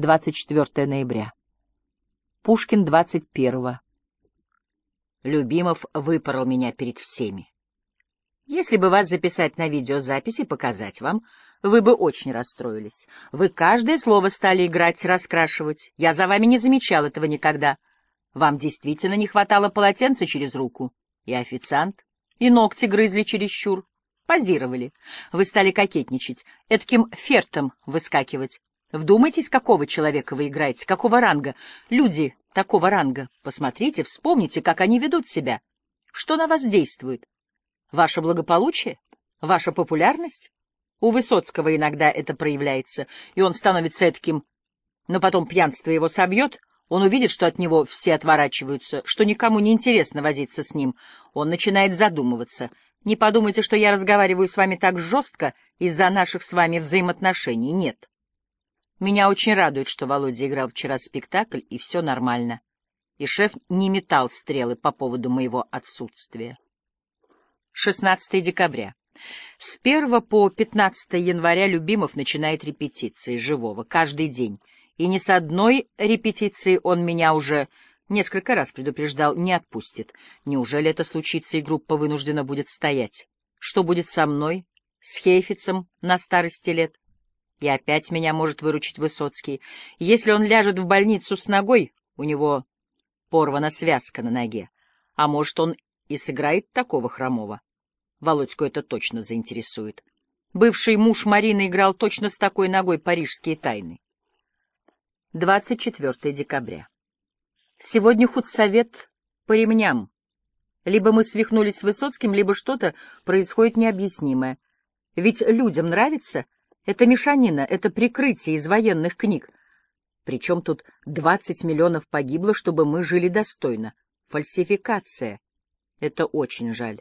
24 ноября. Пушкин 21. Любимов выпорол меня перед всеми. Если бы вас записать на видеозапись и показать вам, вы бы очень расстроились. Вы каждое слово стали играть, раскрашивать. Я за вами не замечал этого никогда. Вам действительно не хватало полотенца через руку. И официант, и ногти грызли чересчур. Позировали. Вы стали кокетничать, этким фертом выскакивать. Вдумайтесь, какого человека вы играете, какого ранга. Люди такого ранга. Посмотрите, вспомните, как они ведут себя. Что на вас действует? Ваше благополучие? Ваша популярность? У Высоцкого иногда это проявляется, и он становится таким. Но потом пьянство его собьет, он увидит, что от него все отворачиваются, что никому не интересно возиться с ним. Он начинает задумываться. Не подумайте, что я разговариваю с вами так жестко из-за наших с вами взаимоотношений. Нет. Меня очень радует, что Володя играл вчера спектакль, и все нормально. И шеф не метал стрелы по поводу моего отсутствия. 16 декабря. С 1 по 15 января Любимов начинает репетиции живого каждый день. И ни с одной репетиции он меня уже несколько раз предупреждал, не отпустит. Неужели это случится, и группа вынуждена будет стоять? Что будет со мной, с Хейфицем на старости лет? И опять меня может выручить Высоцкий. Если он ляжет в больницу с ногой, у него порвана связка на ноге. А может, он и сыграет такого хромого. Володьку это точно заинтересует. Бывший муж Марины играл точно с такой ногой парижские тайны. 24 декабря. Сегодня худсовет по ремням. Либо мы свихнулись с Высоцким, либо что-то происходит необъяснимое. Ведь людям нравится. Это мешанина, это прикрытие из военных книг. Причем тут 20 миллионов погибло, чтобы мы жили достойно. Фальсификация. Это очень жаль.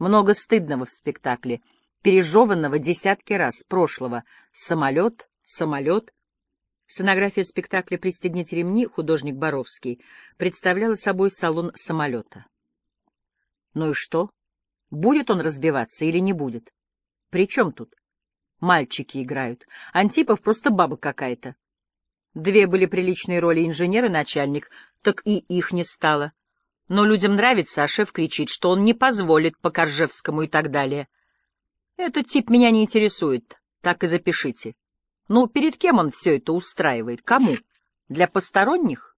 Много стыдного в спектакле, пережеванного десятки раз, прошлого. Самолет, самолет. Сценография спектакля «Пристегните ремни» художник Боровский представляла собой салон самолета. Ну и что? Будет он разбиваться или не будет? При чем тут? Мальчики играют. Антипов просто баба какая-то. Две были приличные роли инженер и начальник, так и их не стало. Но людям нравится, а шеф кричит, что он не позволит по Коржевскому и так далее. Этот тип меня не интересует, так и запишите. Ну, перед кем он все это устраивает? Кому? Для посторонних?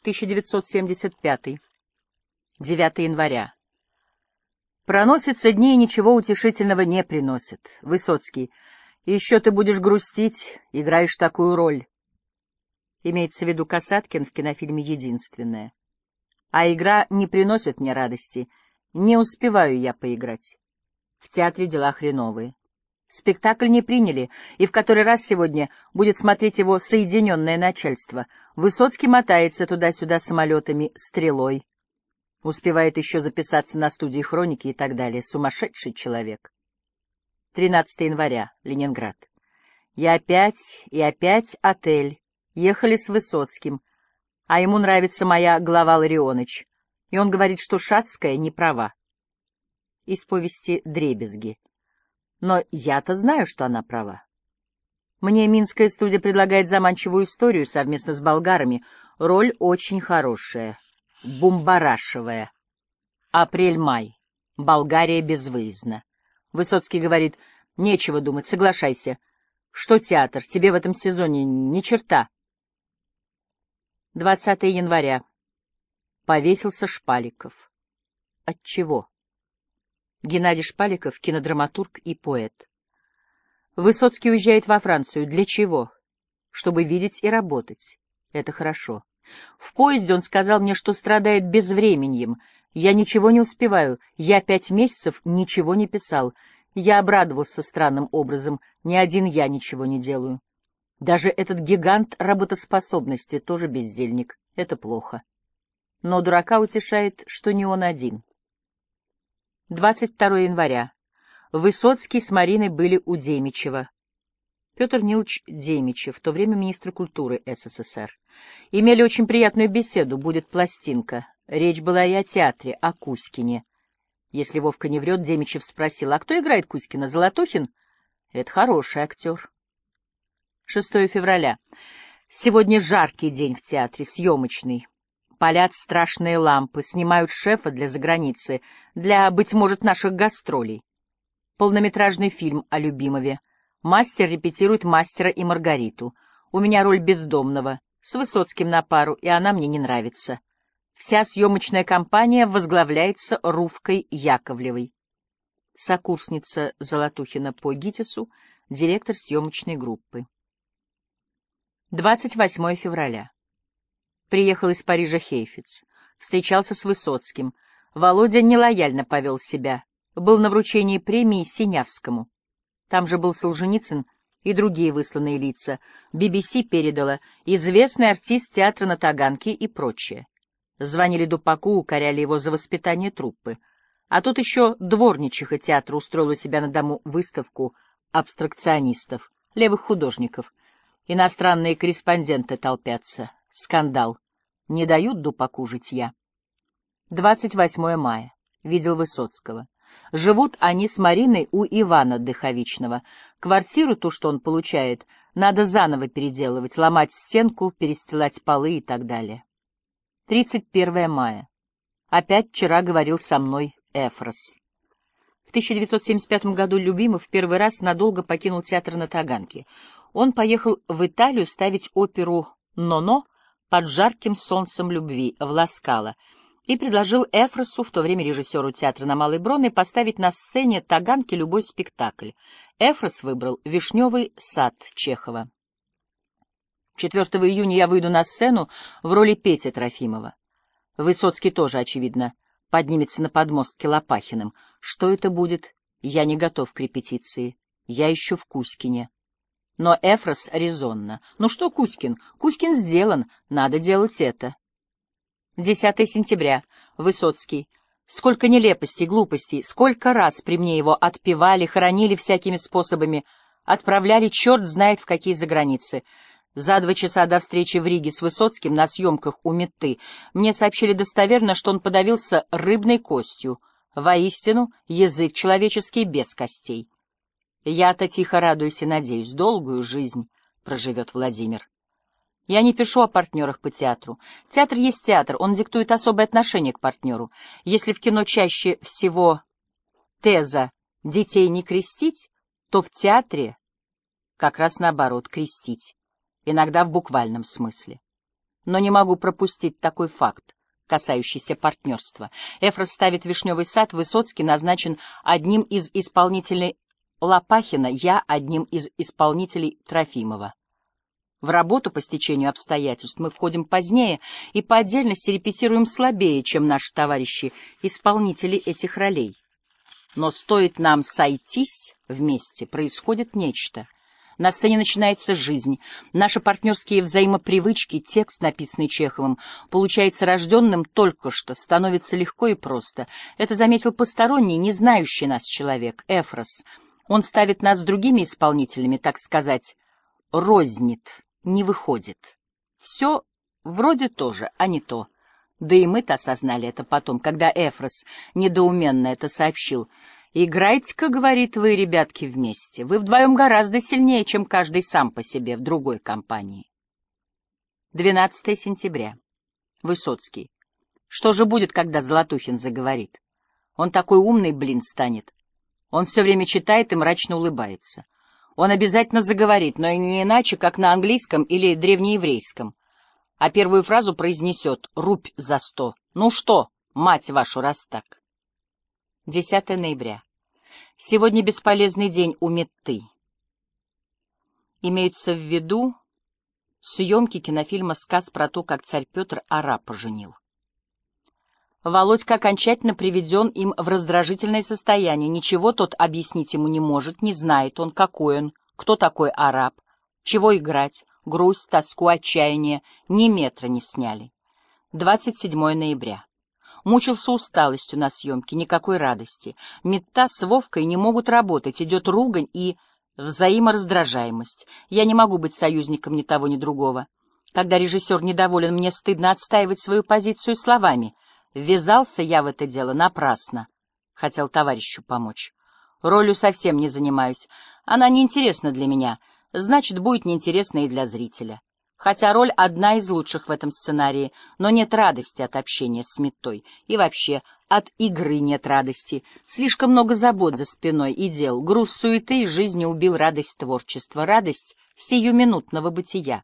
1975. 9 января. Проносятся дни и ничего утешительного не приносят. Высоцкий. Еще ты будешь грустить, играешь такую роль. Имеется в виду Касаткин в кинофильме «Единственное» а игра не приносит мне радости. Не успеваю я поиграть. В театре дела хреновые. Спектакль не приняли, и в который раз сегодня будет смотреть его соединенное начальство. Высоцкий мотается туда-сюда самолетами, стрелой. Успевает еще записаться на студии хроники и так далее. Сумасшедший человек. 13 января, Ленинград. Я опять и опять отель. Ехали с Высоцким а ему нравится моя глава Ларионыч, и он говорит, что Шацкая не права. Из повести «Дребезги». Но я-то знаю, что она права. Мне Минская студия предлагает заманчивую историю совместно с болгарами. Роль очень хорошая, бумбарашевая. Апрель-май. Болгария безвыездна. Высоцкий говорит, нечего думать, соглашайся. Что театр, тебе в этом сезоне ни черта. 20 января. Повесился Шпаликов. От чего? Геннадий Шпаликов — кинодраматург и поэт. Высоцкий уезжает во Францию. Для чего? Чтобы видеть и работать. Это хорошо. В поезде он сказал мне, что страдает безвременьем. Я ничего не успеваю. Я пять месяцев ничего не писал. Я обрадовался странным образом. Ни один я ничего не делаю. Даже этот гигант работоспособности тоже бездельник. Это плохо. Но дурака утешает, что не он один. 22 января. Высоцкий с Мариной были у Демичева. Петр Нилович Демичев, в то время министр культуры СССР. Имели очень приятную беседу, будет пластинка. Речь была и о театре, о Кузькине. Если Вовка не врет, Демичев спросил, а кто играет Кузькина, Золотухин? Это хороший актер. 6 февраля. Сегодня жаркий день в театре, съемочный. Палят страшные лампы, снимают шефа для заграницы, для, быть может, наших гастролей. Полнометражный фильм о Любимове. Мастер репетирует «Мастера и Маргариту». У меня роль бездомного, с Высоцким на пару, и она мне не нравится. Вся съемочная компания возглавляется Рувкой Яковлевой. Сокурсница Золотухина по ГИТИСу, директор съемочной группы. 28 февраля. Приехал из Парижа Хейфиц. Встречался с Высоцким. Володя нелояльно повел себя. Был на вручении премии Синявскому. Там же был Солженицын и другие высланные лица. BBC передала «Известный артист театра на Таганке» и прочее. Звонили Дупаку, укоряли его за воспитание труппы. А тут еще дворничиха театра устроила у себя на дому выставку абстракционистов, левых художников — Иностранные корреспонденты толпятся. Скандал. Не дают дупаку житья. 28 мая. Видел Высоцкого. Живут они с Мариной у Ивана Дыховичного. Квартиру, ту, что он получает, надо заново переделывать, ломать стенку, перестилать полы и так далее. 31 мая. Опять вчера говорил со мной Эфрос. В 1975 году Любимов первый раз надолго покинул театр на Таганке он поехал в Италию ставить оперу «Ноно» под жарким солнцем любви в Ласкало и предложил Эфросу, в то время режиссеру театра на Малой Бронной, поставить на сцене Таганки любой спектакль. Эфрос выбрал «Вишневый сад» Чехова. 4 июня я выйду на сцену в роли Пети Трофимова. Высоцкий тоже, очевидно, поднимется на подмостке Лопахиным. Что это будет? Я не готов к репетиции. Я еще в Кузькине. Но Эфрос резонно. «Ну что, Кузькин? Кузькин сделан. Надо делать это». 10 сентября. Высоцкий. Сколько нелепостей, глупостей, сколько раз при мне его отпевали, хоронили всякими способами, отправляли черт знает в какие заграницы. За два часа до встречи в Риге с Высоцким на съемках у Метты мне сообщили достоверно, что он подавился рыбной костью. Воистину, язык человеческий без костей. Я-то тихо радуюсь и надеюсь, долгую жизнь проживет Владимир. Я не пишу о партнерах по театру. Театр есть театр, он диктует особое отношение к партнеру. Если в кино чаще всего теза «детей не крестить», то в театре как раз наоборот крестить, иногда в буквальном смысле. Но не могу пропустить такой факт, касающийся партнерства. Эфрос ставит «Вишневый сад», Высоцкий назначен одним из исполнителей Лопахина я одним из исполнителей Трофимова. В работу по стечению обстоятельств мы входим позднее и по отдельности репетируем слабее, чем наши товарищи, исполнители этих ролей. Но стоит нам сойтись вместе, происходит нечто. На сцене начинается жизнь. Наши партнерские взаимопривычки, текст, написанный Чеховым, получается рожденным только что, становится легко и просто. Это заметил посторонний, не знающий нас человек, Эфрос — он ставит нас с другими исполнителями, так сказать, рознит, не выходит. Все вроде тоже, а не то. Да и мы-то осознали это потом, когда Эфрос недоуменно это сообщил. «Играйте-ка, — говорит, — вы, ребятки, вместе. Вы вдвоем гораздо сильнее, чем каждый сам по себе в другой компании». 12 сентября. Высоцкий. Что же будет, когда Золотухин заговорит? Он такой умный, блин, станет. Он все время читает и мрачно улыбается. Он обязательно заговорит, но и не иначе, как на английском или древнееврейском. А первую фразу произнесет «Рубь за сто». Ну что, мать вашу, раз так. 10 ноября. Сегодня бесполезный день у Метты. Имеются в виду съемки кинофильма «Сказ про то, как царь Петр араб поженил». Володька окончательно приведен им в раздражительное состояние. Ничего тот объяснить ему не может, не знает он, какой он, кто такой араб, чего играть, грусть, тоску, отчаяние, ни метра не сняли. 27 ноября. Мучился усталостью на съемке, никакой радости. Метта с Вовкой не могут работать, идет ругань и взаимораздражаемость. Я не могу быть союзником ни того, ни другого. Когда режиссер недоволен, мне стыдно отстаивать свою позицию словами — Ввязался я в это дело напрасно. Хотел товарищу помочь. Ролью совсем не занимаюсь. Она неинтересна для меня. Значит, будет неинтересна и для зрителя. Хотя роль одна из лучших в этом сценарии, но нет радости от общения с Метой. И вообще, от игры нет радости. Слишком много забот за спиной и дел. Груз суеты и жизни убил радость творчества, радость сиюминутного бытия.